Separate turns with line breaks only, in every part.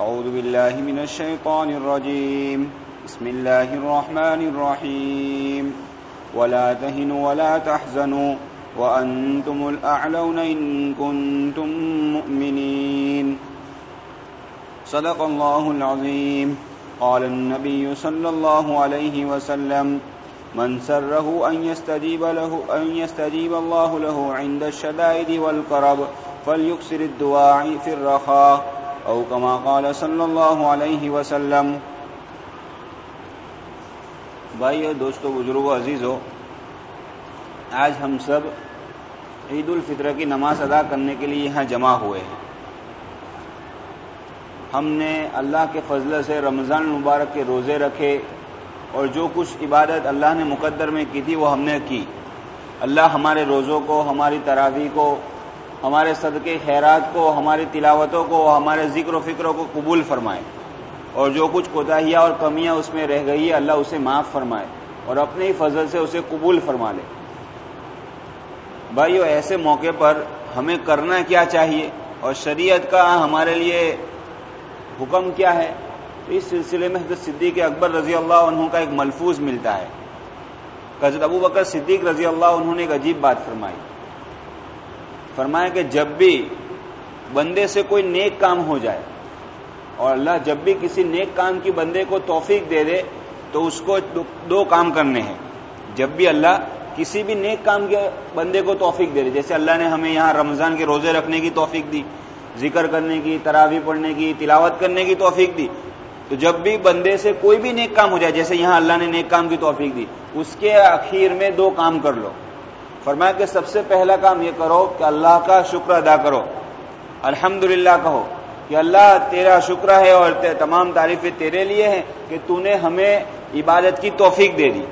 أعوذ بالله من الشيطان الرجيم. بسم الله الرحمن الرحيم. ولا تهنوا ولا تحزنوا وأنتم الأعلون إن كنتم مؤمنين. صدق الله العظيم. قال النبي صلى الله عليه وسلم من سره أن يستجيب, له أن يستجيب الله له عند الشدائد والقرب فليكسر الدواع في الرخاء أو كما قال صلى الله عليه وسلم. بھائی، دوستو، بزرگو، عزیزو، آج ہم سب عید الفطر کی نماز ادا کرنے کے لیے یہاں جمع ہوئے ہیں۔ ہم نے اللہ کے فضل سے رمضان المبارک کے روزے رکھے اور جو کچھ عبادت اللہ نے مقدر میں کی تھی وہ ہم نے کی۔ اللہ ہمارے روزوں کو، ہماری تراوی کو ہمارے صدقے، خیرات کو، ہماری تلاوتوں کو، ہمارے ذکر و فکروں کو قبول فرمائے۔ اور جو کچھ کوتاہیاں اور کمیاں اس میں رہ گئی ہے، اللہ اسے معاف فرمائے اور اپنے ہی فضل سے اسے قبول فرما لے۔ بھائیو، ایسے موقع پر ہمیں کرنا کیا چاہیے؟ اور شریعت کا ہمارے لیے حکم کیا ہے؟ اس سلسلے میں حضرت صدیق اکبر رضی اللہ عنہ کا ایک ملفوظ ملتا ہے۔ حضرت ابو بکر صدیق رضی اللہ عنہ نے ایک عجیب بات فرمائی۔ فرمایا کہ جب بھی بندے سے کوئی نیک کام ہو جائے اور اللہ جب بھی کسی نیک کام کی بندے کو توفیق دے دے تو اس کو دو کام کرنے ہیں۔ جب بھی اللہ کسی بھی نیک کام کے بندے کو توفیق دے دے، جیسے اللہ نے ہمیں یہاں رمضان کے روزے رکھنے کی توفیق دی، ذکر کرنے کی تراوی پڑھنے کی، تلاوت کرنے کی توفیق دی، تو جب بھی بندے سے کوئی بھی نیک کام ہو جائے، جیسے یہاں اللہ نے نیک کام کی توفیق دی، اس کے اخیر میں دو کام کر لو۔ فرمایا کہ سب سے پہلا کام یہ کرو کہ اللہ کا شکر ادا کرو۔ الحمد کہو کہ اللہ تیرا شکر ہے اور تمام تعریفیں تیرے لیے ہیں کہ تو نے ہمیں عبادت کی توفیق دے دی۔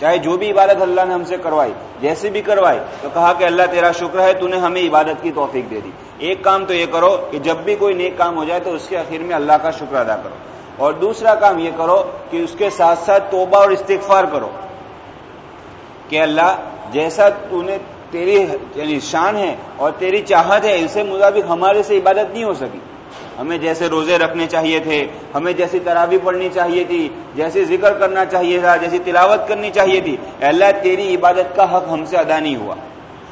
چاہے جو بھی عبادت اللہ نے ہم سے کروائی جیسے بھی کروائی، تو کہا کہ اللہ تیرا شکر ہے، تو نے ہمیں عبادت کی توفیق دے دی۔ ایک کام تو یہ کرو کہ جب بھی کوئی نیک کام ہو جائے تو اس کے آخر میں اللہ کا شکر ادا کرو۔ اور دوسرا کام یہ کرو کہ اس کے ساتھ ساتھ توبہ اور استغفار کرو کہ اللہ جیسا تو نے تیری یعنی شان ہے اور تیری چاہت ہے اسے مطابق ہمارے سے عبادت نہیں ہو سکی۔ ہمیں جیسے روزے رکھنے چاہیے تھے، ہمیں جیسی تراوی پڑھنی چاہیے تھی، جیسے ذکر کرنا چاہیے تھا، جیسی تلاوت کرنی چاہیے تھی۔ اللہ، تیری عبادت کا حق ہم سے ادا نہیں ہوا۔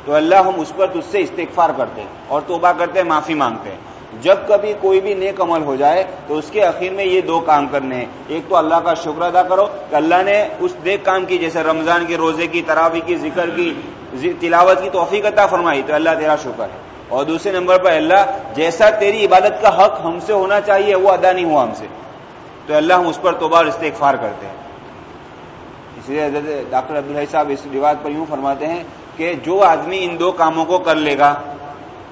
تو اللہ ہم اس پر تجھ سے استغفار کرتے ہیں اور توبہ کرتے ہیں معافی مانگتے۔ ہیں جب کبھی کوئی بھی نیک عمل ہو جائے تو اس کے اخیر میں یہ دو کام کرنے ہیں۔ ایک تو اللہ کا شکر ادا کرو کہ اللہ نے اس نیک کام کی، جیسے رمضان کے روزے کی، تراوی کی، ذکر کی تلاوت کی توفیق عطا فرمائی تو اللہ تیرا شکر ہے۔ اور دوسرے نمبر پر اللہ، جیسا تیری عبادت کا حق ہم سے ہونا چاہیے، وہ ادا نہیں ہوا ہم سے۔ تو اللہ ہم اس پر توبہ اور استغفار کرتے ہیں۔ اس لیے حضرت ڈاکٹر عبدالحی صاحب اس روایت پر یوں فرماتے ہیں کہ جو آدمی ان دو کاموں کو کر لے گا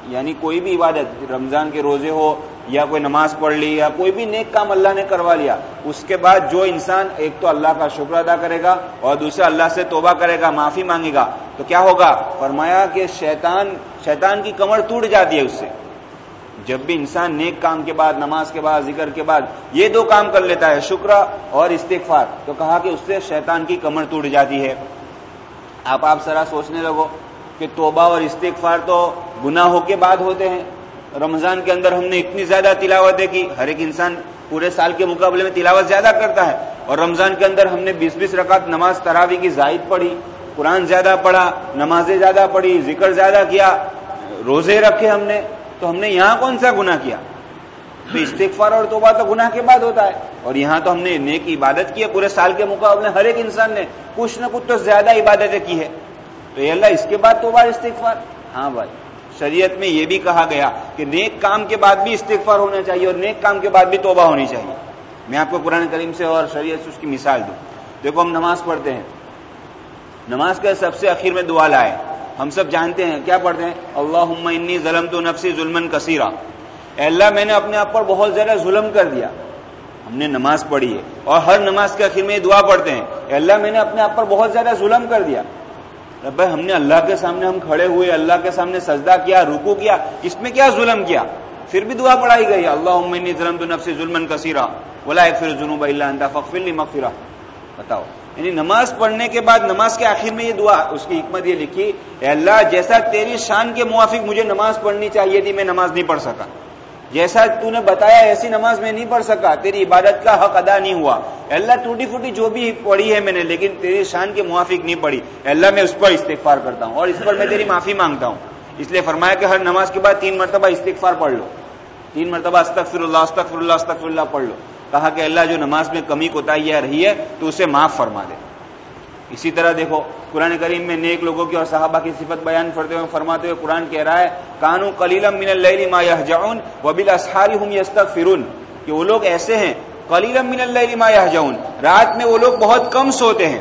یعنی کوئی بھی عبادت، رمضان کے روزے ہو یا کوئی نماز پڑھ لی یا کوئی بھی نیک کام اللہ نے کروا لیا، اس کے بعد جو انسان ایک تو اللہ کا شکر ادا کرے گا اور دوسرا اللہ سے توبہ کرے گا، معافی مانگے گا، تو کیا ہوگا؟ فرمایا کہ شیطان شیطان کی کمر ٹوٹ جاتی ہے اس سے۔ جب بھی انسان نیک کام کے بعد، نماز کے بعد، ذکر کے بعد یہ دو کام کر لیتا ہے شکر اور استغفار، تو کہا کہ اس سے شیطان کی کمر ٹوٹ جاتی ہے۔ آپ آپ ذرا سوچنے لگو۔ کہ توبہ اور استغفار تو گناہوں کے بعد ہوتے ہیں۔ رمضان کے اندر ہم نے اتنی زیادہ تلاوتیں کی ہر ایک انسان پورے سال کے مقابلے میں تلاوت زیادہ کرتا ہے۔ اور رمضان کے اندر ہم نے بیس بیس رکعت نماز تراوی کی زائد پڑھی، قرآن زیادہ پڑھا، نمازیں زیادہ پڑھی، ذکر زیادہ کیا، روزے رکھے ہم نے۔ تو ہم نے یہاں کون سا گناہ کیا؟ تو استغفار اور توبہ تو گناہ کے بعد ہوتا ہے۔ اور یہاں تو ہم نے نیک عبادت کی ہے۔ پورے سال کے مقابلے ہر ایک انسان نے کچھ نہ کچھ تو زیادہ عبادتیں کی ہے تو یہ اللہ، اس کے بعد توبہ استغفار۔ ہاں بھائی، شریعت میں یہ بھی کہا گیا کہ نیک کام کے بعد بھی استغفار ہونا چاہیے اور نیک کام کے بعد بھی توبہ ہونی چاہیے۔ میں آپ کو قرآن کریم سے اور شریعت سے اس کی مثال دوں۔ دیکھو، ہم نماز پڑھتے ہیں۔ نماز کے سب سے اخیر میں دعا لائے۔ ہم سب جانتے ہیں، کیا پڑھتے ہیں؟ اللہ انی ظلم تو نفسی ظلم کثیرہ اللہ، میں نے اپنے آپ پر بہت زیادہ ظلم کر دیا۔ ہم نے نماز پڑھی ہے اور ہر نماز کے اخیر میں یہ دعا پڑھتے ہیں۔ اللہ، میں نے اپنے آپ پر بہت زیادہ ظلم کر دیا۔ بھائی ہم نے اللہ کے سامنے ہم کھڑے ہوئے، اللہ کے سامنے سجدہ کیا رکو کیا، اس میں کیا ظلم کیا؟ پھر بھی دعا پڑھائی گئی اللہ عمنی ظلم تو ظلم کثیرہ بولا پھر جنوب اللہ فخر مغفرہ. بتاؤ. یعنی نماز پڑھنے کے بعد، نماز کے آخر میں یہ دعا، اس کی حکمت یہ لکھی، اے اللہ، جیسا تیری شان کے موافق مجھے نماز پڑھنی چاہیے تھی، میں نماز نہیں پڑھ سکا. جیسا تو نے بتایا ایسی نماز میں نہیں پڑھ سکا، تیری عبادت کا حق ادا نہیں ہوا۔ اللہ، ٹوٹی فوٹی جو بھی پڑھی ہے میں نے، لیکن تیری شان کے موافق نہیں پڑھی۔ اللہ، میں اس پر استغفار کرتا ہوں اور اس پر میں تیری معافی مانگتا ہوں۔ اس لیے فرمایا کہ ہر نماز کے بعد تین مرتبہ استغفار پڑھ لو۔ تین مرتبہ استغفر اللہ استغفر اللہ استغفر اللہ پڑھ لو۔ کہا کہ اللہ، جو نماز میں کمی کوتا رہی ہے تو اسے معاف فرما دے۔ اسی طرح دیکھو، قرآن کریم میں نیک لوگوں کی اور صحابہ کی صفت بیان کرتے ہوئے فرماتے ہوئے قرآن کہہ رہا ہے، کانو کلیلم من اللیل ما یہجعون وبالاسحار هم یستغفرون. کہ وہ لوگ ایسے ہیں کلیلم من اللیل ما یہجعون. رات میں وہ لوگ بہت کم سوتے ہیں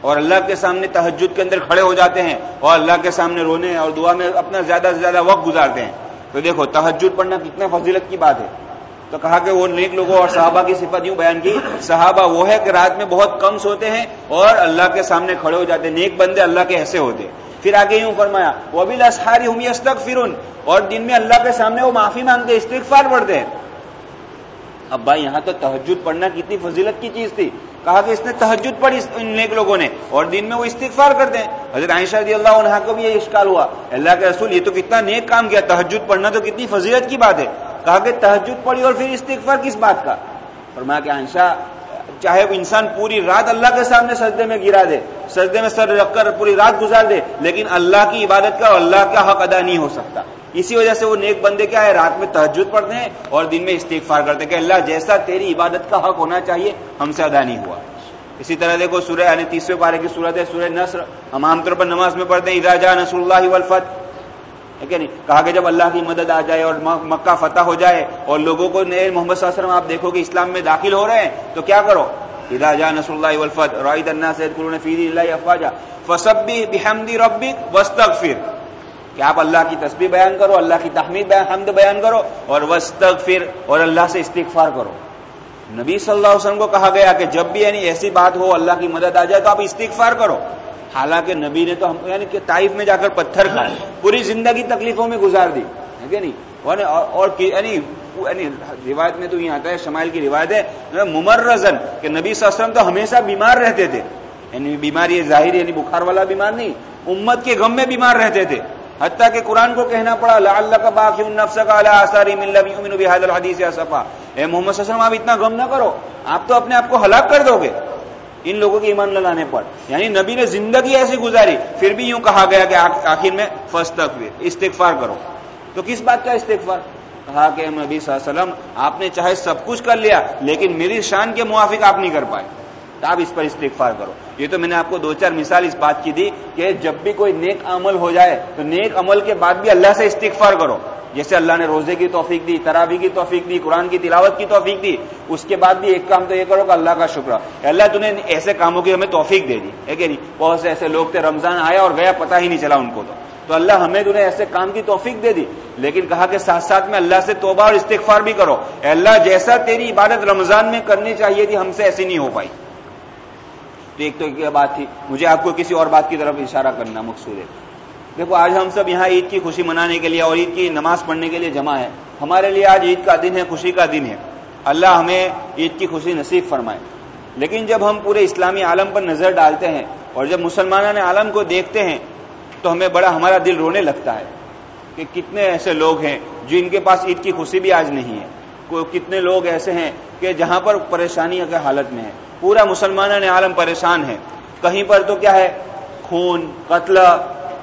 اور اللہ کے سامنے تہجد کے اندر کھڑے ہو جاتے ہیں اور اللہ کے سامنے رونے اور دعا میں اپنا زیادہ سے زیادہ وقت گزارتے ہیں۔ تو دیکھو، تہجد پڑھنا کتنا فضیلت کی بات ہے۔ تو کہا کہ وہ نیک لوگوں اور صحابہ کی صفت یوں بیان کی، صحابہ وہ ہے کہ رات میں بہت کم سوتے ہیں اور اللہ کے سامنے کھڑے ہو جاتے ہیں نیک بندے اللہ کے ایسے ہوتے۔ پھر آگے یوں فرمایا وہ بھی لساری ہوں فرون اور دن میں اللہ کے سامنے وہ معافی مانگتے، استغفار پڑھتے۔ ہیں اب بھائی یہاں تو تہجد پڑھنا کتنی فضیلت کی چیز تھی۔ کہا کہ اس نے تحجد پڑھی ان نیک لوگوں نے اور دن میں وہ استغفار کرتے ہیں حضرت عائشہ رضی اللہ عنہ کو بھی یہ اشکال ہوا۔ اللہ کے رسول، یہ تو کتنا نیک کام کیا تحجد پڑھنا تو کتنی فضیلت کی بات ہے۔ کہا کہ تحجد پڑھی اور پھر استغفار کس بات کا؟ فرمایا کہ عائشہ، چاہے وہ انسان پوری رات اللہ کے سامنے سجدے میں گرا دے، سجدے میں سر رکھ کر پوری رات گزار دے، لیکن اللہ کی عبادت کا اور اللہ کا حق ادا نہیں ہو سکتا۔ اسی وجہ سے وہ نیک بندے کیا ہے؟ رات میں تحجد پڑھتے ہیں اور دن میں استغفار کرتے ہیں کہ اللہ جیسا تیری عبادت کا حق ہونا چاہیے، ہم سے ادا نہیں ہوا۔ اسی طرح دیکھو سورہ یعنی تیسرے پارے کی صورت ہے، سورہ نصر۔ ہم عام طور پر نماز میں پڑھتے ہیں ادا نصر اللہ ولفت ہے نہیں؟ کہا کہ جب اللہ کی مدد آ جائے اور مکہ فتح ہو جائے اور لوگوں کو نئے محمد صلی اللہ علیہ وسلم، آپ دیکھو کہ اسلام میں داخل ہو رہے ہیں، تو کیا کرو؟ ادا جا نسر اللہ ولفت رائد اللہ سید قرون فیدی اللہ افواجہ فسبی بحمدی ربک وستغفر کہ آپ اللہ کی تسبیح بیان کرو، اللہ کی تحمید بیان حمد بیان کرو اور وستغفر اور اللہ سے استغفار کرو۔ نبی صلی اللہ علیہ وسلم کو کہا گیا کہ جب بھی یعنی ایسی بات ہو، اللہ کی مدد آ جائے تو آپ استغفار کرو۔ حالانکہ نبی نے تو ہم یعنی کہ طائف میں جا کر پتھر کھائے، پوری زندگی تکلیفوں میں گزار دی، ہے کہ نہیں؟ اور یعنی یعنی روایت میں تو یہ آتا ہے، شمائل کی روایت ہے یعنی ممرزن کہ نبی صلی اللہ علیہ وسلم تو ہمیشہ بیمار رہتے تھے۔ یعنی بیماری ظاہر یعنی بخار والا بیمار نہیں، امت کے غم میں بیمار رہتے تھے۔ حتیٰ کہ قرآن کو کہنا پڑا اللہ کا باقی النفس کا آثاری الحدیث صفا۔ اے محمد صلی اللہ علیہ وسلم، آپ اتنا غم نہ کرو، آپ تو اپنے آپ کو ہلاک کر دو گے۔ ان لوگوں کے ایمان لگانے پر۔ یعنی نبی نے زندگی ایسی گزاری، پھر بھی یوں کہا گیا کہ آخر میں فسٹ تک استغفار کرو۔ تو کس بات کا استغفار؟ کہا کہ نبی صلی اللہ علیہ وسلم، آپ نے چاہے سب کچھ کر لیا، لیکن میری شان کے موافق آپ نہیں کر پائے۔ تو آپ اس پر استغفار کرو۔ یہ تو میں نے آپ کو دو چار مثال اس بات کی دی کہ جب بھی کوئی نیک عمل ہو جائے تو نیک عمل کے بعد بھی اللہ سے استغفار کرو۔ جیسے اللہ نے روزے کی توفیق دی ترابی کی توفیق دی، قرآن کی تلاوت کی توفیق دی، اس کے بعد بھی ایک کام تو یہ کرو کہ اللہ کا شکر۔ اللہ تم نے ایسے کاموں کی ہمیں توفیق دے دی۔ ہے کہ نہیں؟ بہت سے ایسے لوگ تھے، رمضان آیا اور گیا، پتہ ہی نہیں چلا ان کو تو۔ تو اللہ ہمیں تمہیں ایسے کام کی توفیق دے دی، لیکن کہا کہ ساتھ ساتھ میں اللہ سے توبہ اور استغفار بھی کرو۔ اللہ، جیسا تیری عبادت رمضان میں کرنی چاہیے تھی، ہم سے ایسی نہیں ہو پائی۔ تو ایک تو بات تھی۔ مجھے آپ کو کسی اور بات کی طرف اشارہ کرنا مقصود ہے۔ دیکھو، آج ہم سب یہاں عید کی خوشی منانے کے لیے اور عید کی نماز پڑھنے کے لیے جمع ہے ہمارے لیے آج عید کا دن ہے، خوشی کا دن ہے۔ اللہ ہمیں عید کی خوشی نصیب فرمائے۔ لیکن جب ہم پورے اسلامی عالم پر نظر ڈالتے ہیں اور جب مسلمانوں نے عالم کو دیکھتے ہیں، تو ہمیں بڑا ہمارا دل رونے لگتا ہے کہ کتنے ایسے لوگ ہیں جن کے پاس عید کی خوشی بھی آج نہیں ہے۔ کتنے لوگ ایسے ہیں کہ جہاں پر پریشانی کے حالت میں ہے پورا مسلمانوں نے عالم پریشان ہے کہیں پر تو کیا ہے؟ خون، قتل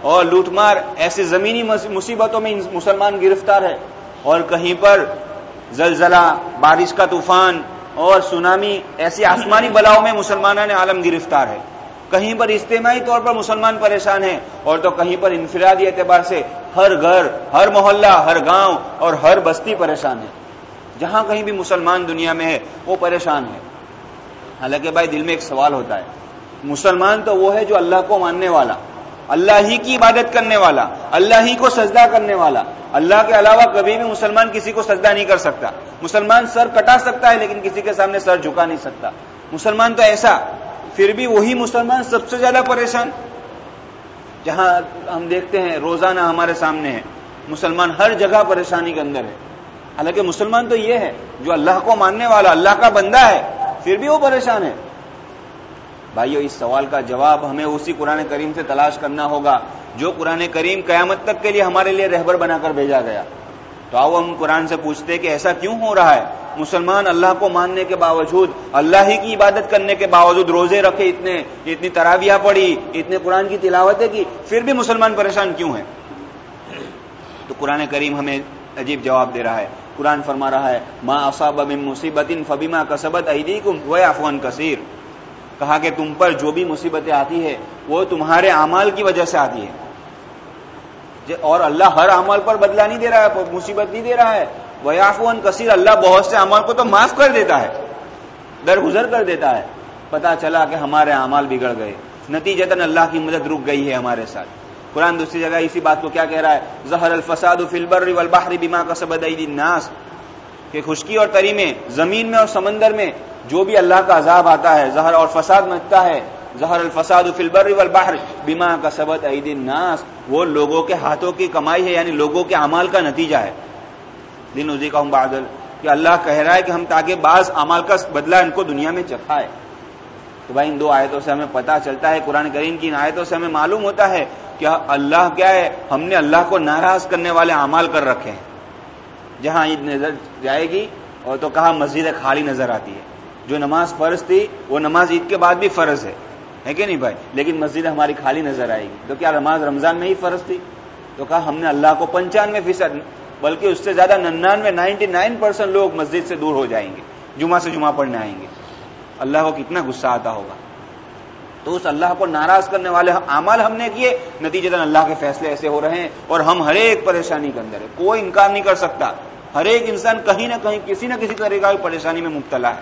اور لوٹ مار، ایسی زمینی مصیبتوں میں مسلمان گرفتار ہے اور کہیں پر زلزلہ، بارش کا طوفان اور سونامی، ایسی آسمانی بلاؤں میں مسلمانوں نے عالم گرفتار ہے کہیں پر اجتماعی طور پر مسلمان پریشان ہیں۔ اور تو کہیں پر انفرادی اعتبار سے ہر گھر، ہر محلہ، ہر گاؤں اور ہر بستی پریشان ہے جہاں کہیں بھی مسلمان دنیا میں ہے وہ پریشان ہے حالانکہ بھائی دل میں ایک سوال ہوتا ہے۔ مسلمان تو وہ ہے جو اللہ کو ماننے والا، اللہ ہی کی عبادت کرنے والا، اللہ ہی کو سجدہ کرنے والا۔ اللہ کے علاوہ کبھی بھی مسلمان کسی کو سجدہ نہیں کر سکتا۔ مسلمان سر کٹا سکتا ہے لیکن کسی کے سامنے سر جھکا نہیں سکتا۔ مسلمان تو ایسا، پھر بھی وہی مسلمان سب سے زیادہ پریشان۔ جہاں ہم دیکھتے ہیں روزانہ ہمارے سامنے ہے۔ مسلمان ہر جگہ پریشانی کے اندر ہے۔ حالانکہ مسلمان تو یہ ہے، جو اللہ کو ماننے والا، اللہ کا بندہ ہے پھر بھی وہ پریشان ہے بھائیو، اس سوال کا جواب ہمیں اسی قرآن کریم سے تلاش کرنا ہوگا، جو قرآن کریم قیامت تک کے لیے ہمارے لیے رہبر بنا کر بھیجا گیا۔ تو آؤ ہم قرآن سے پوچھتے کہ ایسا کیوں ہو رہا ہے؟ مسلمان اللہ کو ماننے کے باوجود، اللہ ہی کی عبادت کرنے کے باوجود روزے رکھے، اتنے، اتنی تراویہ پڑی اتنے قرآن کی تلاوتیں کی، پھر بھی مسلمان پریشان کیوں ہیں؟ تو قرآن کریم ہمیں عجیب جواب دے رہا ہے۔ قرآن فرما رہا ہے، ما اصاب من مصیبت فبیما کسبت ایدیکم و افغان کثیر۔ کہا کہ تم پر جو بھی مصیبتیں آتی ہے وہ تمہارے اعمال کی وجہ سے آتی ہے اور اللہ ہر اعمال پر بدلہ نہیں دے رہا ہے، مصیبت نہیں دے رہا ہے۔ ویافون کثیر، اللہ بہت سے اعمال کو تو معاف کر دیتا ہے، درگزر کر دیتا ہے۔ پتا چلا کہ ہمارے اعمال بگڑ گئے۔ نتیجتاً اللہ کی مدد رک گئی ہے ہمارے ساتھ۔ قرآن دوسری جگہ اسی بات کو کیا کہہ رہا ہے؟ زہر الفساد فی البر والبحر بما کسبت ایدی الناس۔ کہ خشکی اور تری میں، زمین میں اور سمندر میں جو بھی اللہ کا عذاب آتا ہے زہر اور فساد مچتا ہے۔ زہر الفساد فی البر والبحر بما کسبت ایدی الناس۔ وہ لوگوں کے ہاتھوں کی کمائی ہے یعنی لوگوں کے اعمال کا نتیجہ ہے۔ دن ازی کا بادل کہ اللہ کہہ رہا ہے کہ ہم تاکہ بعض اعمال کا بدلہ ان کو دنیا میں چکھائے۔ تو بھائی ان دو آیتوں سے ہمیں پتا چلتا ہے، قرآن کریم کی ان آیتوں سے ہمیں معلوم ہوتا ہے کہ اللہ کیا ہے، ہم نے اللہ کو ناراض کرنے والے اعمال کر رکھے ہیں۔ جہاں عید نظر جائے گی اور تو کہاں مسجد خالی نظر آتی ہے۔ جو نماز فرض تھی، وہ نماز عید کے بعد بھی فرض ہے۔ ہے کہ نہیں بھائی؟ لیکن مسجد ہماری خالی نظر آئے گی۔ تو کیا نماز رمضان میں ہی فرض تھی؟ تو کہا ہم نے اللہ کو پنچانوے فیصد، بلکہ اس سے زیادہ ننانوے، نائنٹی نائن پرسینٹ لوگ مسجد سے دور ہو جائیں گے۔ جمعہ سے جمعہ پڑھنے آئیں گے۔ اللہ کو کتنا غصہ آتا ہوگا۔ تو اس اللہ کو ناراض کرنے والے اعمال ہم نے کیے نتیجے اللہ کے فیصلے ایسے ہو رہے ہیں اور ہم ہر ایک پریشانی کے اندر ہے کوئی انکار نہیں کر سکتا۔ ہر ایک انسان کہیں نہ کہیں کسی نہ کسی طریقہ کی پریشانی میں مبتلا ہے۔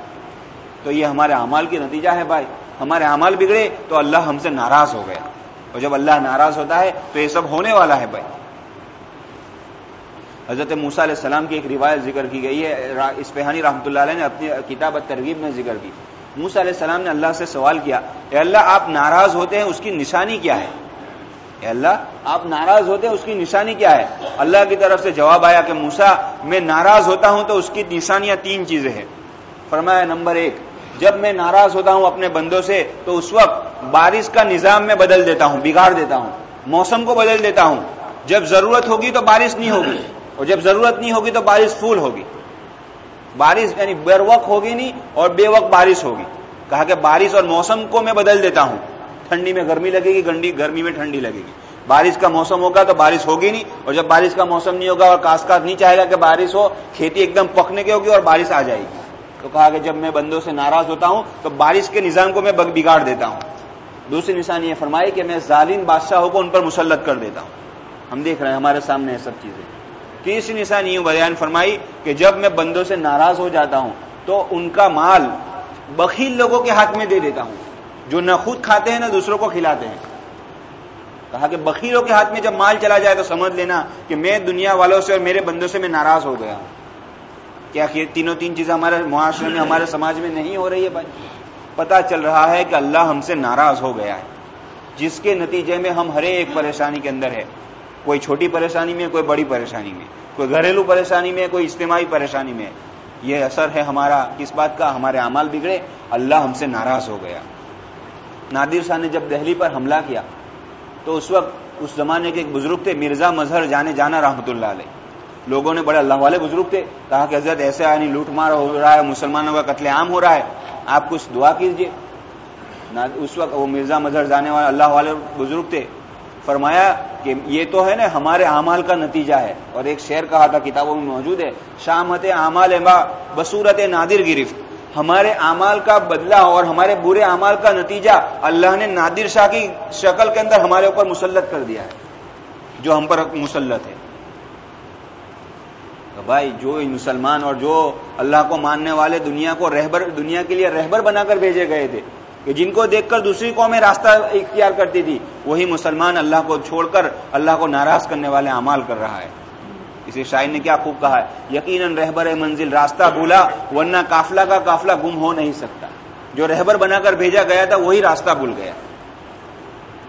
تو یہ ہمارے اعمال کی نتیجہ ہے بھائی۔ ہمارے اعمال بگڑے تو اللہ ہم سے ناراض ہو گیا۔ اور جب اللہ ناراض ہوتا ہے تو یہ سب ہونے والا ہے بھائی۔ حضرت موسا علیہ السلام کی ایک روایت ذکر کی گئی ہے۔ اسپہانی رحمۃ اللہ علیہ نے اپنی کتاب ترغیب میں ذکر کی۔ موسا علیہ السلام نے اللہ سے سوال کیا، اے اللہ آپ ناراض ہوتے ہیں، اس کی نشانی کیا ہے؟ اے اللہ آپ ناراض ہوتے ہیں، اس کی نشانی کیا ہے؟ اللہ کی طرف سے جواب آیا کہ موسا میں ناراض ہوتا ہوں تو اس کی نشانیاں تین چیزیں ہیں۔ فرمایا نمبر ایک، جب میں ناراض ہوتا ہوں اپنے بندوں سے تو اس وقت بارش کا نظام میں بدل دیتا ہوں، بگاڑ دیتا ہوں، موسم کو بدل دیتا ہوں۔ جب ضرورت ہوگی تو بارش نہیں ہوگی، اور جب ضرورت نہیں ہوگی تو بارش پھول ہوگی۔ بارش یعنی بے وقت ہوگی نہیں اور بے وقت بارش ہوگی۔ کہا کہ بارش اور موسم کو میں بدل دیتا ہوں۔ ٹھنڈی میں گرمی لگے گی، گنڈی گرمی میں ٹھنڈی لگے گی۔ بارش کا موسم ہوگا تو بارش ہوگی نہیں اور جب بارش کا موسم نہیں ہوگا اور کاشتکار نہیں چاہے گا کہ بارش ہو، کھیتی ایک دم پکنے کی ہوگی اور بارش آ جائے گی۔ تو کہا کہ جب میں بندوں سے ناراض ہوتا ہوں تو بارش کے نظام کو میں بگاڑ دیتا ہوں۔ دوسری نشانی یہ فرمائی کہ میں ظالم بادشاہوں کو ان پر مسلط کر دیتا ہوں۔ ہم دیکھ رہے ہیں، ہمارے سامنے یہ سب چیزیں۔ تیسری نشانی یوں بیان فرمائی کہ جب میں بندوں سے ناراض ہو جاتا ہوں تو ان کا مال بخیل لوگوں کے ہاتھ میں دے دیتا ہوں۔ جو نہ خود کھاتے ہیں نہ دوسروں کو کھلاتے ہیں۔ کہا کہ بخیلوں کے ہاتھ میں جب مال چلا جائے تو سمجھ لینا کہ میں دنیا والوں سے اور میرے بندوں سے میں ناراض ہو گیا ہوں۔ کیا تینوں تین چیزیں ہمارے معاشرے میں، ہمارے سماج میں نہیں ہو رہی ہے بھائی؟ پتا چل رہا ہے کہ اللہ ہم سے ناراض ہو گیا ہے۔ جس کے نتیجے میں ہم ہر ایک پریشانی کے اندر ہے کوئی چھوٹی پریشانی میں، کوئی بڑی پریشانی میں، کوئی گھریلو پریشانی میں، کوئی اجتماعی پریشانی میں۔ یہ اثر ہے ہمارا کس بات کا ہمارے اعمال بگڑے، اللہ ہم سے ناراض ہو گیا۔ نادر شاہ نے جب دہلی پر حملہ کیا، تو اس وقت، اس زمانے کے ایک بزرگ تھے، مرزا مظہر جانے جانا رحمۃ اللہ علیہ۔ لوگوں نے بڑے اللہ والے بزرگ تھے، کہا کہ حضرت ایسے یعنی لوٹ مار ہو رہا ہے، مسلمانوں کا قتل عام ہو رہا ہے۔ آپ کچھ دعا کیجیے اس وقت وہ مرزا مظہر جانے والے اللہ والے بزرگ تھے فرمایا کہ یہ تو ہے نا ہمارے اعمال کا نتیجہ ہے۔ اور ایک شعر کہا تھا، کتابوں میں موجود ہے، شامت اعمال بصورت نادر گرفت ہمارے اعمال کا بدلہ اور ہمارے برے اعمال کا نتیجہ اللہ نے نادر شاہ کی شکل کے اندر ہمارے اوپر مسلط کر دیا ہے، جو ہم پر مسلط ہے۔ بھائی، جو مسلمان اور جو اللہ کو ماننے والے دنیا کو رہبر، دنیا کے لیے رہبر بنا کر بھیجے گئے تھے کہ جن کو دیکھ کر دوسری قومیں راستہ اختیار کرتی تھی، وہی مسلمان اللہ کو چھوڑ کر اللہ کو ناراض کرنے والے اعمال کر رہا ہے۔ اسی شاعر نے کیا خوب کہا ہے، یقیناً رہبر منزل راستہ بھولا، ورنہ کافلا کا کافلا گم ہو نہیں سکتا۔ جو رہبر بنا کر بھیجا گیا تھا، وہی راستہ بھول گیا۔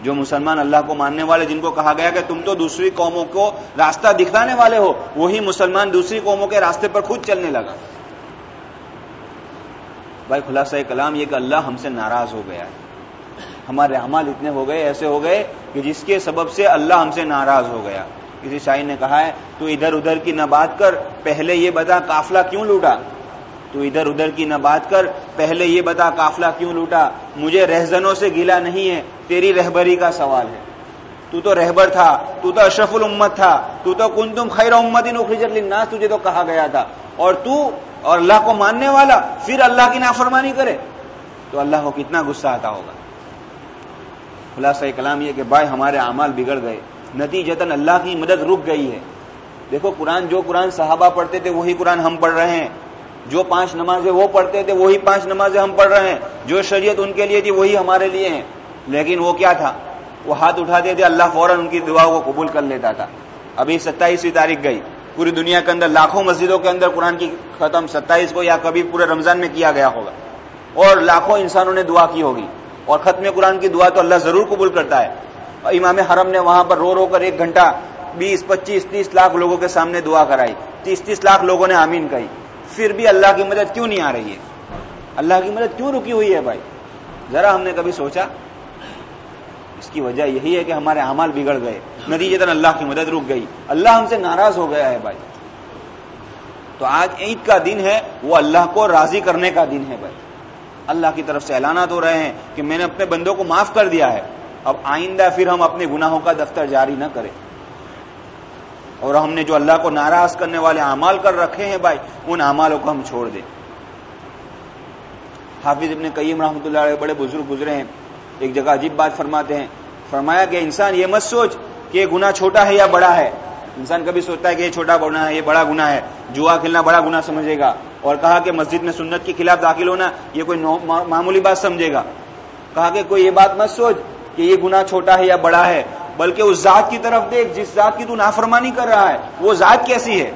جو مسلمان اللہ کو ماننے والے، جن کو کہا گیا کہ تم تو دوسری قوموں کو راستہ دکھانے والے ہو، وہی مسلمان دوسری قوموں کے راستے پر خود چلنے لگا۔ بھائی خلاصہ کلام یہ کہ اللہ ہم سے ناراض ہو گیا ہے۔ ہمارے اعمال اتنے ہو گئے، ایسے ہو گئے کہ جس کے سبب سے اللہ ہم سے ناراض ہو گیا۔ کسی شاعر نے کہا ہے، تو ادھر ادھر کی نہ بات کر، پہلے یہ بتا قافلہ کیوں لوٹا؟ تو ادھر ادھر کی نہ بات کر، پہلے یہ بتا قافلہ کیوں لوٹا؟ مجھے رہزنوں سے گلا نہیں ہے، تیری رہبری کا سوال ہے۔ تو تو رہبر تھا، تو تو اشرف الامت تھا، تو تو کن تم خیر امت للناس، تجھے تو کہا گیا تھا۔ اور تو اور اللہ کو ماننے والا پھر اللہ کی نافرمانی کرے۔ تو اللہ کو کتنا غصہ آتا ہوگا۔ خلاصہ کلام یہ کہ بھائی ہمارے اعمال بگڑ گئے۔ نتیجتاً اللہ کی مدد رک گئی ہے۔ دیکھو قرآن جو قرآن صحابہ پڑھتے تھے، وہی قرآن ہم پڑھ رہے ہیں۔ جو پانچ نمازیں وہ پڑھتے تھے، وہی پانچ نمازیں ہم پڑھ رہے ہیں۔ جو شریعت ان کے لیے تھی، وہی ہمارے لیے ہیں۔ لیکن وہ کیا تھا؟ وہ ہاتھ اٹھاتے تھے اللہ فوراً ان کی دعا کو قبول کر لیتا تھا۔ ابھی ستائیسویں تاریخ گئی۔ پوری دنیا کے اندر، لاکھوں مسجدوں کے اندر قرآن کی ختم ستائیس کو یا کبھی پورے رمضان میں کیا گیا ہوگا۔ اور لاکھوں انسانوں نے دعا کی ہوگی۔ اور ختم قرآن کی دعا تو اللہ ضرور قبول کرتا ہے۔ امام حرم نے وہاں پر رو رو کر ایک گھنٹہ بیس، پچیس، تیس لاکھ لوگوں کے سامنے دعا کرائی۔ تیس تیس لاکھ لوگوں نے آمین کہی۔ پھر بھی اللہ کی مدد کیوں نہیں آ رہی ہے؟ اللہ کی مدد کیوں رکی ہوئی ہے بھائی؟ ذرا ہم نے کبھی سوچا؟ اس کی وجہ یہی ہے کہ ہمارے اعمال بگڑ گئے۔ نتیجے اللہ کی مدد رک گئی۔ اللہ ہم سے ناراض ہو گیا ہے بھائی۔ تو آج عید کا دن ہے، وہ اللہ کو راضی کرنے کا دن ہے بھائی۔ اللہ کی طرف سے اعلانات ہو رہے ہیں کہ میں نے اپنے بندوں کو معاف کر دیا ہے۔ اب آئندہ پھر ہم اپنے گناہوں کا دفتر جاری نہ کریں۔ اور ہم نے جو اللہ کو ناراض کرنے والے اعمال کر رکھے ہیں بھائی، ان اعمالوں کو ہم چھوڑ دیں۔ حافظ ابن قیم رحمۃ اللہ علیہ بڑے بزرگ گزرے ہیں۔ ایک جگہ عجیب بات فرماتے ہیں۔ فرمایا کہ انسان یہ مت سوچ کہ یہ گنا چھوٹا ہے یا بڑا ہے۔ انسان کبھی سوچتا ہے کہ یہ چھوٹا گنا ہے، یہ بڑا گنا ہے۔ جوا کھیلنا بڑا گنا سمجھے گا۔ اور کہا کہ مسجد میں سنت کے خلاف داخل ہونا، یہ کوئی معمولی بات سمجھے گا۔ کہا کہ کوئی یہ بات مت سوچ کہ یہ گنا چھوٹا ہے یا بڑا ہے، بلکہ اس ذات کی طرف دیکھ، جس ذات کی تو نافرمانی کر رہا ہے، وہ ذات کیسی ہے؟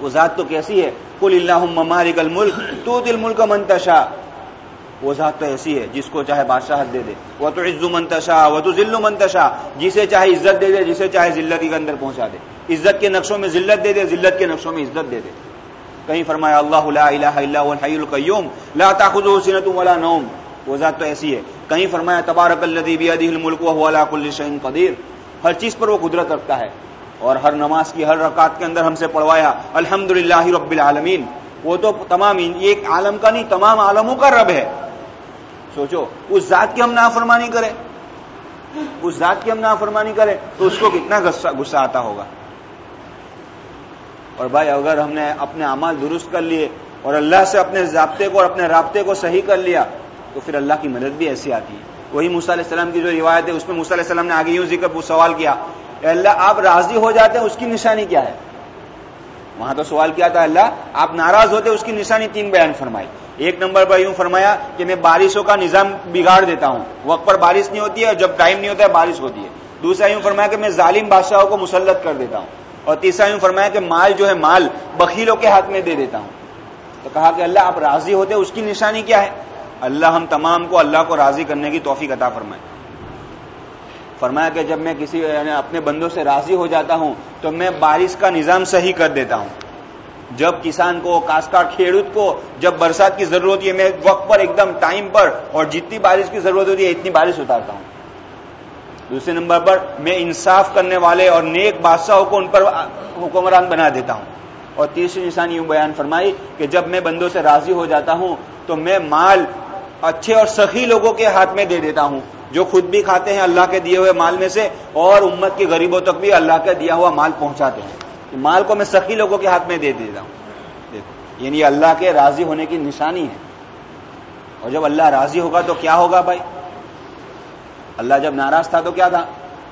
وہ ذات تو کیسی ہے؟ کل اللہ ممالک الملک تو دل ملک منتشا وہ ذات تو ایسی ہے جس کو چاہے بادشاہ دے دے۔ وہ تو عزو منتشا وہ تو ذل منتشا جسے چاہے عزت دے دے، جسے چاہے ذلت کے اندر پہنچا دے۔ عزت کے نقشوں میں ذلت دے دے، ذلت کے نقشوں میں عزت دے دے۔ کہیں فرمایا، اللہ لا الہ الا هو الحی القیوم، لا تاخذه سنۃ ولا نوم۔ وہ ذات تو ایسی ہے۔ کہیں فرمایا، تبارک الذی بیدہ الملک وهو على كل شیء قدیر۔ ہر چیز پر وہ قدرت رکھتا ہے۔ اور ہر نماز کی ہر رکعت کے اندر ہم سے پڑھوایا، الحمدللہ رب العالمین۔ وہ تو تمام، ایک عالم کا نہیں، تمام عالموں کا رب ہے۔ سوچو، اس ذات کی ہم نافرمانی کریں۔ اس ذات کی ہم نافرمانی کریں تو اس کو کتنا غصہ آتا ہوگا۔ اور بھائی، اگر ہم نے اپنے اعمال درست کر لیے اور اللہ سے اپنے ضابطے کو اور اپنے رابطے کو صحیح کر لیا، تو پھر اللہ کی مدد بھی ایسی آتی ہے۔ وہی علیہ السلام کی جو روایت ہے، اس میں علیہ السلام نے آگے یوں ذکر سوال کیا اللہ، آپ راضی ہو جاتے ہیں، اس کی نشانی کیا ہے؟ وہاں تو سوال کیا تھا، اللہ، آپ ناراض ہوتے اس کی نشانی تین بیان فرمائی۔ ایک نمبر پر یوں فرمایا کہ میں بارشوں کا نظام بگاڑ دیتا ہوں۔ وقت پر بارش نہیں ہوتی ہے اور جب ٹائم نہیں ہوتا ہے بارش ہوتی ہے۔ دوسرا یوں فرمایا کہ میں ظالم بادشاہوں کو مسلط کر دیتا ہوں۔ اور تیسرا یوں فرمایا کہ مال جو ہے مال بخیلوں کے ہاتھ میں دے دیتا ہوں۔ تو کہا کہ اللہ، آپ راضی ہوتے اس کی نشانی کیا ہے؟ اللہ ہم تمام کو اللہ کو راضی کرنے کی توفیق عطا فرمائے۔ فرمایا کہ جب میں کسی یعنی اپنے بندوں سے راضی ہو جاتا ہوں تو میں بارش کا نظام صحیح کر دیتا ہوں۔ جب کسان کو کاشتکار کھیڑوت کو جب برسات کی ضرورت ہوتی ہے، میں وقت پر ایک دم ٹائم پر اور جتنی بارش کی ضرورت ہوتی ہے، اتنی بارش اتارتا ہوں۔ دوسرے نمبر پر، میں انصاف کرنے والے اور نیک بادشاہوں کو ان پر حکمران بنا دیتا ہوں۔ اور تیسری انسان یوں بیان فرمائی کہ جب میں بندوں سے راضی ہو جاتا ہوں، تو میں مال اچھے اور سخی لوگوں کے ہاتھ میں دے دیتا ہوں۔ جو خود بھی کھاتے ہیں، اللہ کے دیے ہوئے مال میں سے، اور امت کے غریبوں تک بھی اللہ کا دیا ہوا مال پہنچاتے ہیں۔ مال کو میں سخی لوگوں کے ہاتھ میں دے دیتا ہوں۔ یعنی اللہ کے راضی ہونے کی نشانی ہے۔ اور جب اللہ راضی ہوگا تو کیا ہوگا بھائی؟ اللہ جب ناراض تھا تو کیا تھا؟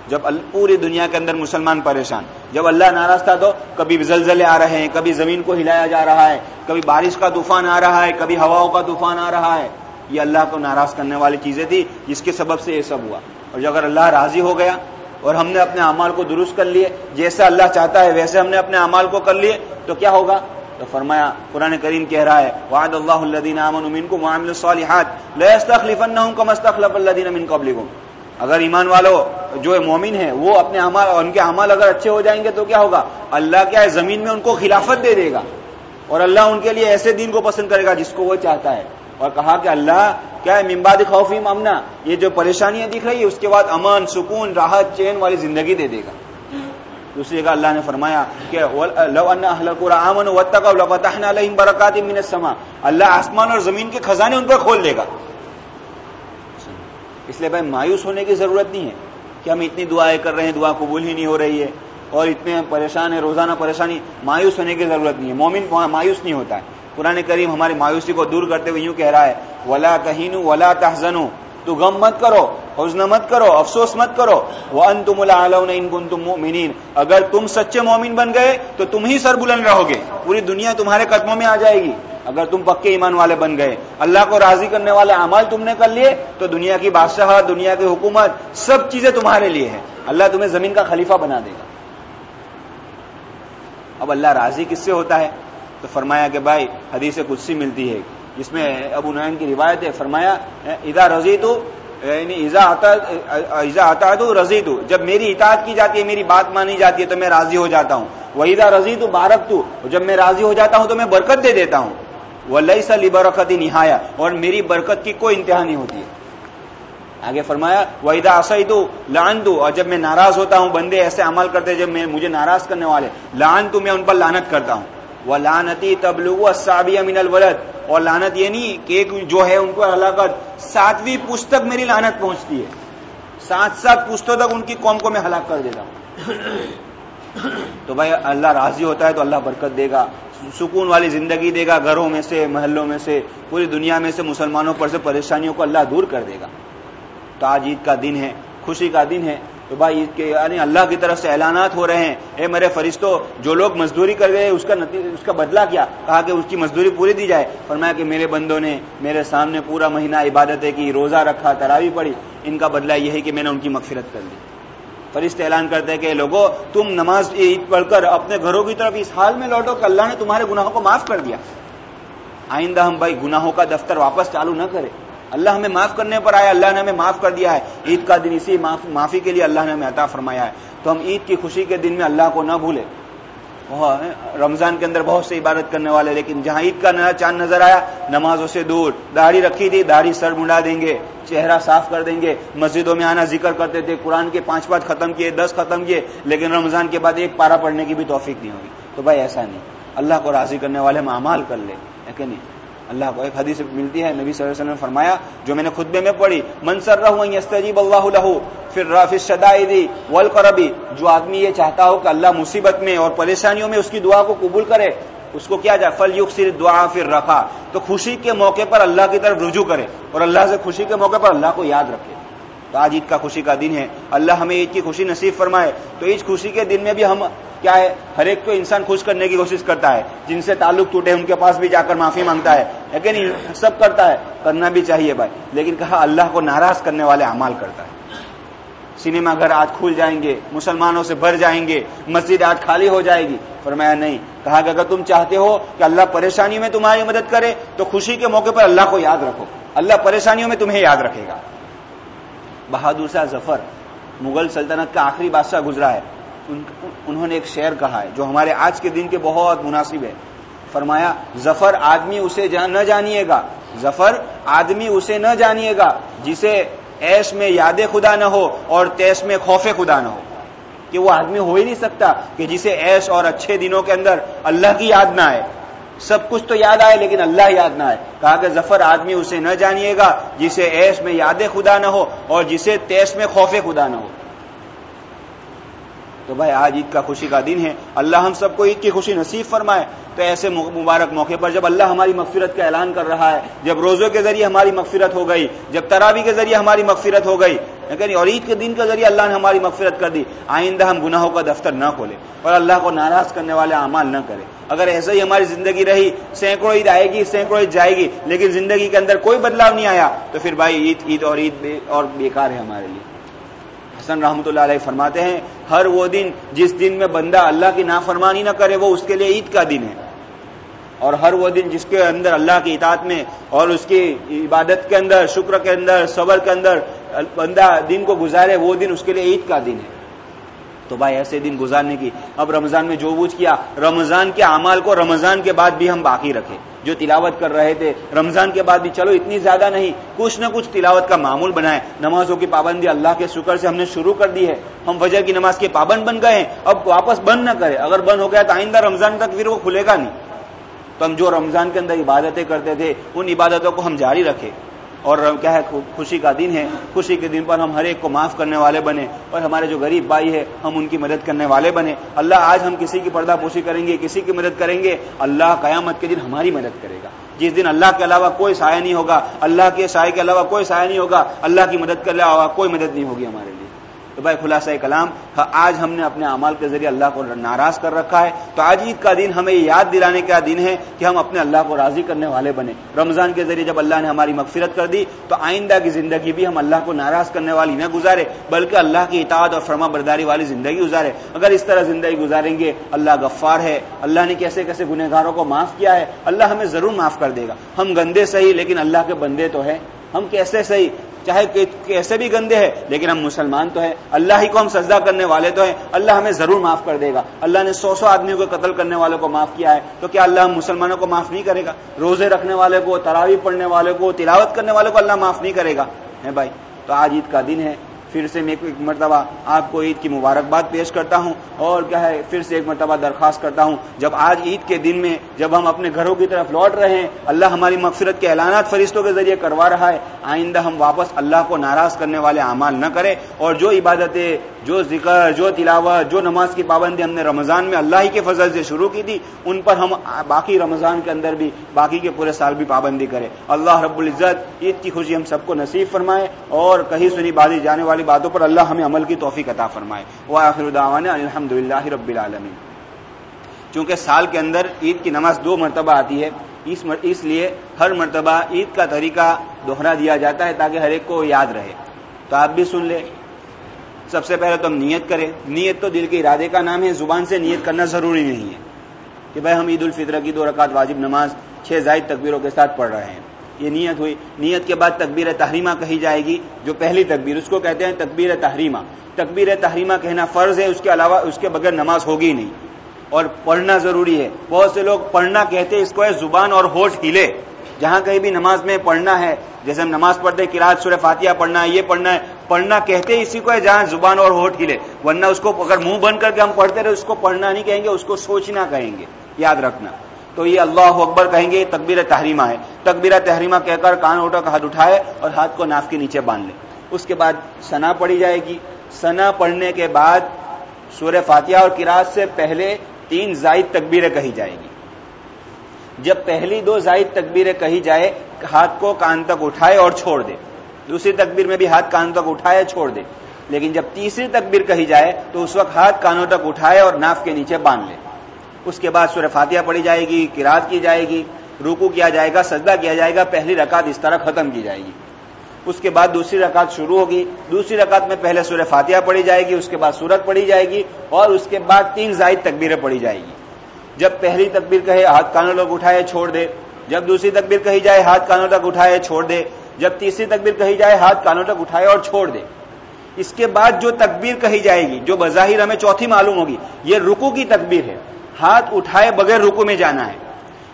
جب پوری دنیا کے اندر مسلمان پریشان۔ جب اللہ ناراض تھا تو کبھی زلزلے آ رہے ہیں، کبھی زمین کو ہلایا جا رہا ہے، کبھی بارش کا طوفان آ رہا ہے، کبھی ہواؤں کا طوفان آ رہا ہے۔ یہ اللہ کو ناراض کرنے والی چیزیں تھی، جس کے سبب سے یہ سب ہوا۔ اور جو اگر اللہ راضی ہو گیا اور ہم نے اپنے اعمال کو درست کر لیے، جیسا اللہ چاہتا ہے ویسے ہم نے اپنے اعمال کو کر لیے، تو کیا ہوگا؟ تو فرمایا، قرآن کریم کہہ رہا ہے، وعد اللہ الذین آمنوا منکم وعملوا الصالحات لا يستخلفنهم كما استخلف الذین من قبلكم اگر ایمان والو، جو مومن ہیں، وہ اپنے عمل ان کے عمل اگر اچھے ہو جائیں گے، تو کیا ہوگا؟ اللہ کیا ہے، زمین میں ان کو خلافت دے دے گا۔ اور اللہ ان کے لیے ایسے دین کو پسند کرے گا جس کو وہ چاہتا ہے۔ اور کہا کہ اللہ، کیا ہے ممباد خوفی امنا یہ جو پریشانیاں دکھ رہی ہے اس کے بعد امن سکون، راحت، چین والی زندگی دے دے گا۔ دوسری جگہ اللہ نے فرمایا کہ لو ان اهل القرى امنوا واتقوا لفتحنا عليهم من السماء۔ اللہ آسمان اور زمین کے خزانے ان پر کھول دے گا۔ اس لیے بھائی مایوس ہونے کی ضرورت نہیں ہے کہ ہم اتنی دعائیں کر رہے ہیں، دعا قبول ہی نہیں ہو رہی ہے اور اتنے پریشان ہیں، روزانہ پریشانی، مایوس ہونے کی ضرورت نہیں ہے۔ مومن مایوس نہیں ہوتا ہے۔ قرآن کریم ہماری مایوسی کو دور کرتے ہوئے یوں کہہ رہا ہے، ولا کہین ولا تحزن تو غم مت کرو، حزن مت کرو، افسوس مت کرو۔ وہ ان تم مؤمنین اگر تم سچے مومن بن گئے تو تم ہی سر بلند رہو گے۔ پوری دنیا تمہارے قدموں میں آ جائے گی۔ اگر تم پکے ایمان والے بن گئے، اللہ کو راضی کرنے والے اعمال تم نے کر لیے، تو دنیا کی بادشاہ دنیا کی حکومت، سب چیزیں تمہارے لیے ہیں۔ اللہ تمہیں زمین کا خلیفہ بنا دے گا۔ اب اللہ راضی کس سے ہوتا ہے؟ تو فرمایا کہ بھائی حدیث قدسی ملتی ہے۔ جس میں ابو نعین کی روایت ہے، فرمایا ادا رضی تو یعنی ایزا آتا تو رضی تو جب میری اطاعت کی جاتی ہے، میری بات مانی جاتی ہے، تو میں راضی ہو جاتا ہوں۔ وہ ادا رضی تو بارک تو جب میں راضی ہو جاتا ہوں، تو میں برکت دے دیتا ہوں۔ وہ لئی سلی برکت ہی نہایا اور میری برکت کی کوئی انتہا نہیں ہوتی ہے۔ آگے فرمایا وحیدہ آسائی تو لان دو اور جب میں ناراض ہوتا ہوں، بندے ایسے عمل کرتے جب میں، مجھے ناراض کرنے والے لان تو میں ان پر لانت کرتا ہوں۔ وہ لانتی تبلو من الولد. اور لانت یہ یعنی نہیں کہ جو ہے ان کو ہلاکت ساتویں پستک میری لانت پہنچتی ہے. سات سات پستوں تک ان کی قوم کو میں ہلاک کر دیتا ہوں. تو بھائی اللہ راضی ہوتا ہے تو اللہ برکت دے گا. سکون والی زندگی دے گا گھروں میں سے، محلوں میں سے، پوری دنیا میں سے مسلمانوں پر سے پریشانیوں کو اللہ دور کر دے گا. تو آج عید کا دن ہے، خوشی کا دن ہے تو بھائی عید کے یعنی اللہ کی طرف سے اعلانات ہو رہے ہیں۔ اے میرے فرشتوں جو لوگ مزدوری کر گئے، اس کا اس کا بدلہ کیا؟ کہا کہ اس کی مزدوری پوری دی جائے۔ فرمایا کہ میرے بندوں نے، میرے سامنے پورا مہینہ عبادتیں کی، روزہ رکھا، تراوی پڑی ان کا بدلہ یہ ہے کہ میں نے ان کی مغفرت کر دی۔ فرشت اعلان کرتے ہیں کہ لوگوں تم نماز عید پڑھ کر اپنے گھروں کی طرف اس حال میں لوٹو کہ اللہ نے تمہارے گناہوں کو معاف کر دیا۔ آئندہ ہم بھائی گناہوں کا دفتر واپس چالو نہ کرے اللہ ہمیں معاف کرنے پر آیا، اللہ نے ہمیں معاف کر دیا ہے۔ عید کا دن اسی معافی کے لیے اللہ نے ہمیں عطا فرمایا ہے۔ تو ہم عید کی خوشی کے دن میں اللہ کو نہ بھولے رمضان کے اندر بہت سے عبادت کرنے والے، لیکن جہاں عید کا نیا چاند نظر آیا، نمازوں سے دور، داڑھی رکھی تھی، داڑھی سر منڈا دیں گے، چہرہ صاف کر دیں گے، مسجدوں میں آنا ذکر کرتے تھے، قرآن کے پانچ پانچ ختم کیے، دس ختم کیے، لیکن رمضان کے بعد ایک پارا پڑھنے کی بھی توفیق نہیں ہوگی تو بھائی ایسا نہیں۔ اللہ کو راضی کرنے والے ہم امال کر لیں کہ نہیں؟ اللہ کو ایک حدیث ملتی ہے، نبی صلی اللہ علیہ وسلم نے فرمایا، جو میں نے خطبے میں پڑھی منصر رہو یستجیب اللہ لہو پھر رافی شدائدی والقربی جو آدمی یہ چاہتا ہو کہ اللہ مصیبت میں اور پریشانیوں میں اس کی دعا کو قبول کرے، اس کو کیا جائے؟ فل یوگ صرف دعا پھر رکھا تو خوشی کے موقع پر اللہ کی طرف رجوع کرے اور اللہ سے خوشی کے موقع پر اللہ کو یاد رکھے۔ تو آج عید کا خوشی کا دن ہے۔ اللہ ہمیں عید کی خوشی نصیب فرمائے۔ تو عید خوشی کے دن میں بھی ہم کیا ہے، ہر ایک کو انسان خوش کرنے کی کوشش کرتا ہے۔ جن سے تعلق ٹوٹے، ان کے پاس بھی جا کر معافی مانگتا ہے۔ لیکن سب کرتا ہے۔ کرنا بھی چاہیے بھائی۔ لیکن کہا اللہ کو ناراض کرنے والے اعمال کرتا ہے۔ سنیما گھر آج کھل جائیں گے، مسلمانوں سے بھر جائیں گے، مسجد آج خالی ہو جائے گی۔ فرمایا نہیں۔ کہا کہ اگر تم چاہتے ہو کہ اللہ پریشانی میں تمہاری مدد کرے، تو خوشی کے موقع پر اللہ کو یاد رکھو۔ اللہ پریشانیوں میں تمہیں یاد رکھے گا۔ بہادر شاہ ظفر، مغل سلطنت کا آخری بادشاہ گزرا ہے۔ انہوں نے ایک شعر کہا ہے جو ہمارے آج کے دن کے بہت مناسب ہے۔ فرمایا، ظفر آدمی اسے نہ جانیے گا۔ ظفر آدمی اسے نہ جانیے گا، جسے ایش میں یاد خدا نہ ہو اور تیس میں خوف خدا نہ ہو۔ کہ وہ آدمی ہو ہی نہیں سکتا کہ جسے ایش اور اچھے دنوں کے اندر اللہ کی یاد نہ آئے۔ سب کچھ تو یاد آئے لیکن اللہ یاد نہ آئے۔ کہا کہ ظفر آدمی اسے نہ جانیے گا جسے ایش میں یاد خدا نہ ہو اور جسے تیس میں خوف خدا نہ ہو۔ تو بھائی، آج عید کا خوشی کا دن ہے۔ اللہ ہم سب کو عید کی خوشی نصیب فرمائے۔ تو ایسے مبارک موقع پر جب اللہ ہماری مغفرت کا اعلان کر رہا ہے، جب روزوں کے ذریعے ہماری مغفرت ہو گئی، جب تراوی کے ذریعے ہماری مغفرت ہو گئی یعنی اور عید کے دن کے ذریعے اللہ نے ہماری مغفرت کر دی۔ آئندہ ہم گناہوں کا دفتر نہ کھولے اور اللہ کو ناراض کرنے والے اعمال نہ کرے اگر ایسے ہی ہماری زندگی رہی، سینکڑوں عید آئے گی، سینکڑوں عید جائے گی، لیکن زندگی کے اندر کوئی بدلاؤ نہیں آیا، تو پھر بھائی عید عید اور عید اور بیکار ہے ہمارے لیے۔ حسن رحمۃ اللہ علیہ فرماتے ہیں، ہر وہ دن جس دن میں بندہ اللہ کی نافرمانی نہ کرے، وہ اس کے لیے عید کا دن ہے۔ اور ہر وہ دن جس کے اندر اللہ کی اطاعت میں اور اس کی عبادت کے اندر، شکر کے اندر، صبر کے اندر، بندہ دن کو گزارے، وہ دن اس کے لیے عید کا دن ہے۔ تو بھائی ایسے دن گزارنے کی۔ اب رمضان میں جو بوجھ کیا، رمضان کے اعمال کو رمضان کے بعد بھی ہم باقی رکھے جو تلاوت کر رہے تھے، رمضان کے بعد بھی چلو اتنی زیادہ نہیں، کچھ نہ کچھ تلاوت کا معمول بنائے نمازوں کی پابندی اللہ کے شکر سے ہم نے شروع کر دی ہے۔ ہم وجہ کی نماز کے پابند بن گئے ہیں۔ اب واپس بند نہ کرے اگر بند ہو گیا تو آئندہ رمضان تک پھر وہ کھلے گا نہیں۔ تو ہم جو رمضان کے اندر عبادتیں کرتے تھے، ان عبادتوں کو ہم جاری رکھے اور کیا ہے خوشی کا دن ہے۔ خوشی کے دن پر ہم ہر ایک کو معاف کرنے والے بنے اور ہمارے جو غریب بھائی ہے ہم ان کی مدد کرنے والے بنے اللہ آج ہم کسی کی پردہ پوشی کریں گے، کسی کی مدد کریں گے۔ اللہ قیامت کے دن ہماری مدد کرے گا۔ جس دن اللہ کے علاوہ کوئی سایہ نہیں ہوگا، اللہ کے سائے کے علاوہ کوئی سایہ نہیں ہوگا۔ اللہ کی مدد کے علاوہ کوئی مدد نہیں ہوگی ہمارے لیے۔ تو بھائی خلاصہ کلام ہاں، آج ہم نے اپنے اعمال کے ذریعے اللہ کو ناراض کر رکھا ہے۔ تو آج عید کا دن ہمیں یاد دلانے کا دن ہے کہ ہم اپنے اللہ کو راضی کرنے والے بنے۔ رمضان کے ذریعے جب اللہ نے ہماری مغفرت کر دی، تو آئندہ کی زندگی بھی ہم اللہ کو ناراض کرنے والی نہ گزارے، بلکہ اللہ کی اطاعت اور فرما برداری والی زندگی گزارے۔ اگر اس طرح زندگی گزاریں گے، اللہ غفار ہے۔ اللہ نے کیسے کیسے گنہ گاروں کو معاف کیا ہے، اللہ ہمیں ضرور معاف کر دے گا۔ ہم گندے صحیح، لیکن اللہ کے بندے تو ہے ہم کیسے صحیح؟ چاہے کیسے بھی گندے ہیں، لیکن ہم مسلمان تو ہیں۔ اللہ ہی کو ہم سجدہ کرنے والے تو ہیں۔ اللہ ہمیں ضرور معاف کر دے گا۔ اللہ نے سو سو آدمیوں کو قتل کرنے والوں کو معاف کیا ہے۔ تو کیا اللہ ہم مسلمانوں کو معاف نہیں کرے گا؟ روزے رکھنے والے کو تراوی پڑھنے والے کو، تلاوت کرنے والے کو اللہ معاف نہیں کرے گا؟ ہے بھائی، تو آج عید کا دن ہے۔ پھر سے میں ایک مرتبہ آپ کو عید کی مبارکباد پیش کرتا ہوں اور کیا ہے، پھر سے ایک مرتبہ درخواست کرتا ہوں، جب آج عید کے دن میں جب ہم اپنے گھروں کی طرف لوٹ رہے ہیں، اللہ ہماری مغفرت کے اعلانات فرشتوں کے ذریعے کروا رہا ہے، آئندہ ہم واپس اللہ کو ناراض کرنے والے اعمال نہ کریں اور جو عبادتیں جو ذکر، جو تلاوت، جو نماز کی پابندی ہم نے رمضان میں اللہ ہی کے فضل سے شروع کی تھی، ان پر ہم باقی رمضان کے اندر بھی، باقی کے پورے سال بھی پابندی کریں۔ اللہ رب العزت عید کی خوشی ہم سب کو نصیب فرمائے اور کہیں سنی بازی جانے والی باتوں پر اللہ ہمیں عمل کی توفیق عطا فرمائے۔ وہ آخر الدعوان الحمد للہ رب العالمین۔ چونکہ سال کے اندر عید کی نماز دو مرتبہ آتی ہے، اس مر... اس لیے ہر مرتبہ عید کا طریقہ دوہرا دیا جاتا ہے تاکہ ہر ایک کو یاد رہے۔ تو آپ بھی سن لیں۔ سب سے پہلے تو ہم نیت کریں۔ نیت تو دل کے ارادے کا نام ہے، زبان سے نیت کرنا ضروری نہیں ہے۔ کہ بھائی ہم عید الفطر کی دو رکعت واجب نماز، چھ زائد تکبیروں کے ساتھ پڑھ رہے ہیں۔ یہ نیت ہوئی۔ نیت کے بعد تکبیر تحریمہ کہی جائے گی، جو پہلی تکبیر، اس کو کہتے ہیں تکبیر تحریمہ۔ تکبیر تحریمہ کہنا فرض ہے، اس کے علاوہ اس کے بغیر نماز ہوگی نہیں۔ اور پڑھنا ضروری ہے۔ بہت سے لوگ پڑھنا کہتے اس کو ہے زبان اور ہوش ہلے۔ جہاں کہیں بھی نماز میں پڑھنا ہے، جیسے ہم نماز پڑھتے کراط سورہ فاتحہ پڑھنا ہے، یہ پڑھنا ہے، پڑھنا کہتے اسی کو ہے جہاں زبان اور ہوٹ ہلے۔ ورنہ اس کو اگر منہ بند کر کے ہم پڑھتے رہے، اس کو پڑھنا نہیں کہیں گے، اس کو سوچنا کہیں گے۔ یاد رکھنا۔ تو یہ اللہ اکبر کہیں گے تقبیر تحریمہ ہے۔ تقبیر تحریمہ کہہ کر کان اٹھا کا ہاتھ اٹھائے اور ہاتھ کو ناف کے نیچے باندھ لے۔ اس کے بعد سنا پڑھی جائے گی۔ سنا پڑھنے کے بعد سورہ فاتحہ اور کراط سے پہلے تین زائد تکبیریں کہی جائے گی۔ جب پہلی دو زائد تکبیریں کہی جائے، ہاتھ کو کان تک اٹھائے اور چھوڑ دے۔ دوسری تکبیر میں بھی ہاتھ کان تک اٹھائے، چھوڑ دے۔ لیکن جب تیسری تکبیر کہی جائے، تو اس وقت ہاتھ کانوں تک اٹھائے اور ناف کے نیچے باندھ لے۔ اس کے بعد سورہ فاتحہ پڑھی جائے گی کراط کی جائے گی روکو کیا جائے گا، سجدہ کیا جائے گا، پہلی رکعت اس طرح ختم کی جائے گی۔ اس کے بعد دوسری رکعت شروع ہوگی۔ دوسری رکعت میں پہلے سورہ فاتحہ پڑھی جائے گی، اس کے بعد سورت پڑھی جائے گی اور اس کے بعد تین زائد تکبیریں پڑھی جائے گی۔ جب پہلی تکبیر کہے ہاتھ کانوں تک اٹھائے چھوڑ دے، جب دوسری تکبیر کہی جائے ہاتھ کانوں تک اٹھائے چھوڑ دے، جب تیسری تکبیر کہی جائے ہاتھ کانوں تک اٹھائے اور چھوڑ دے۔ اس کے بعد جو تکبیر کہی جائے گی، جو بظاہر ہمیں چوتھی معلوم ہوگی، یہ رکو کی تکبیر ہے۔ ہاتھ اٹھائے بغیر رکو میں جانا ہے۔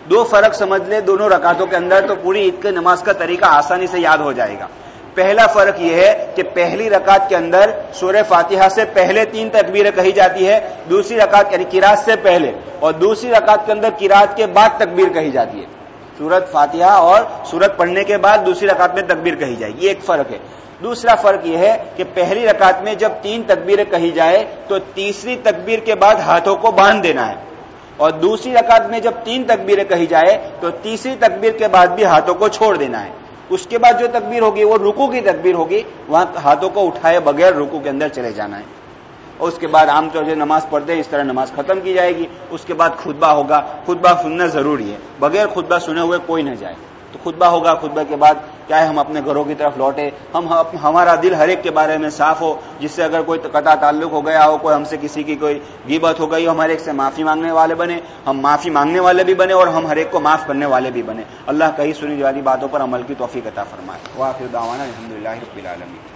دو فرق سمجھ لے دونوں رکعتوں کے اندر تو پوری عید کے نماز کا طریقہ آسانی سے یاد ہو جائے گا۔ پہلا فرق یہ ہے کہ پہلی رکعت کے اندر سورہ فاتحہ سے پہلے تین تکبیریں کہی جاتی ہے دوسری رکعت یعنی کراط سے پہلے اور دوسری رکعت کے اندر کراط کے بعد تکبیر کہی جاتی ہے۔ سورت فاتحہ اور سورت پڑھنے کے بعد دوسری رکعت میں تکبیر کہی جائے گی ایک فرق ہے۔ دوسرا فرق یہ ہے کہ پہلی رکعت میں جب تین تکبیریں کہی جائے تو تیسری تکبیر کے بعد ہاتھوں کو باندھ دینا ہے۔ اور دوسری رکعت میں جب تین تکبیریں کہی جائے تو تیسری تکبیر کے بعد بھی ہاتھوں کو چھوڑ دینا ہے۔ اس کے بعد جو تکبیر ہوگی، وہ رکو کی تکبیر ہوگی، وہاں ہاتھوں کو اٹھائے بغیر رکو کے اندر چلے جانا ہے۔ اور اس کے بعد عام طور سے نماز پڑھتے ہیں، اس طرح نماز ختم کی جائے گی۔ اس کے بعد خطبہ ہوگا۔ خطبہ سننا ضروری ہے۔ بغیر خطبہ سنے ہوئے کوئی نہ جائے۔ خطبہ ہوگا خطبہ کے بعد کیا ہے ہم اپنے گھروں کی طرف لوٹے، ہم ہمارا دل ہر ایک کے بارے میں صاف ہو، جس سے اگر کوئی قطع تعلق ہو گیا ہو، کوئی ہم سے کسی کی کوئی غیبت ہو گئی ہو ہمارے ایک سے معافی مانگنے والے بنے، ہم معافی مانگنے والے بھی بنے اور ہم ہر ایک کو معاف کرنے والے بھی بنے۔ اللہ کہیں سنی والی باتوں پر عمل کی توفیق عطا فرمائے۔ واقع الحمد للہ رب العالمین۔